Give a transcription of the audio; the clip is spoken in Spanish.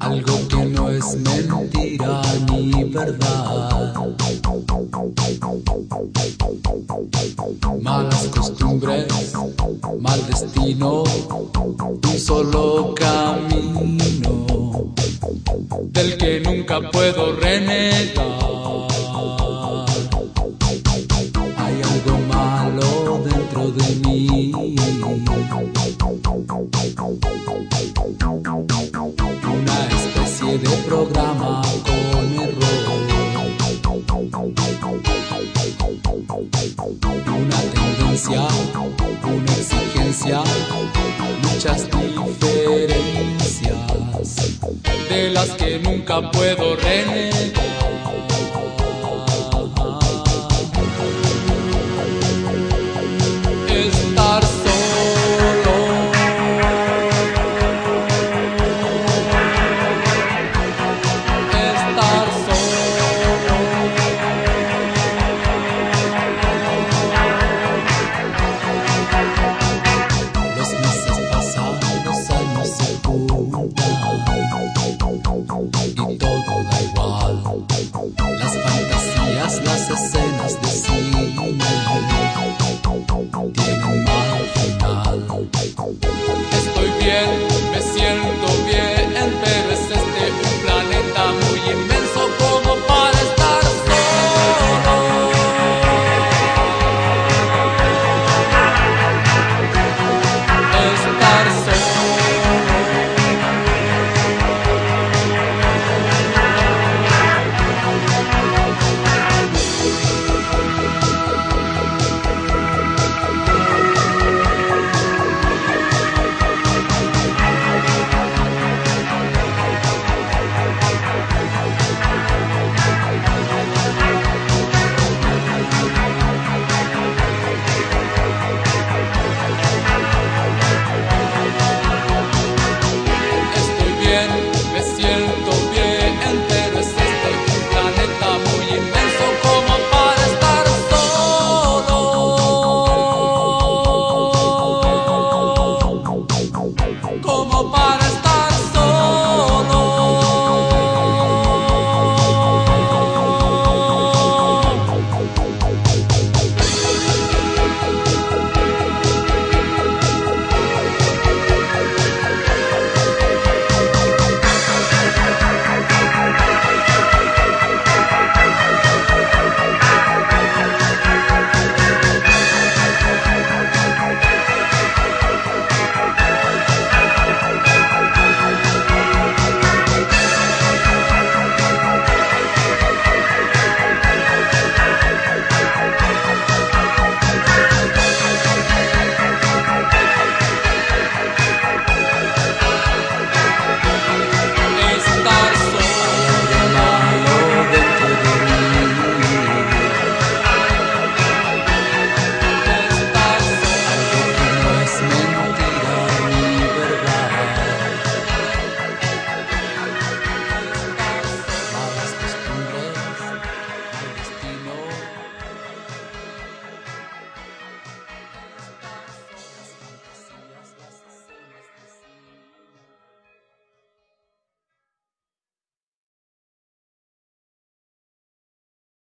algo que no es mentira ni verdad. Malas costumbres, mal destino, un solo camino del que nunca puedo renegar. Hay algo malo dentro de mí. Muchas diferencias de las que nunca puedo renegar. Como para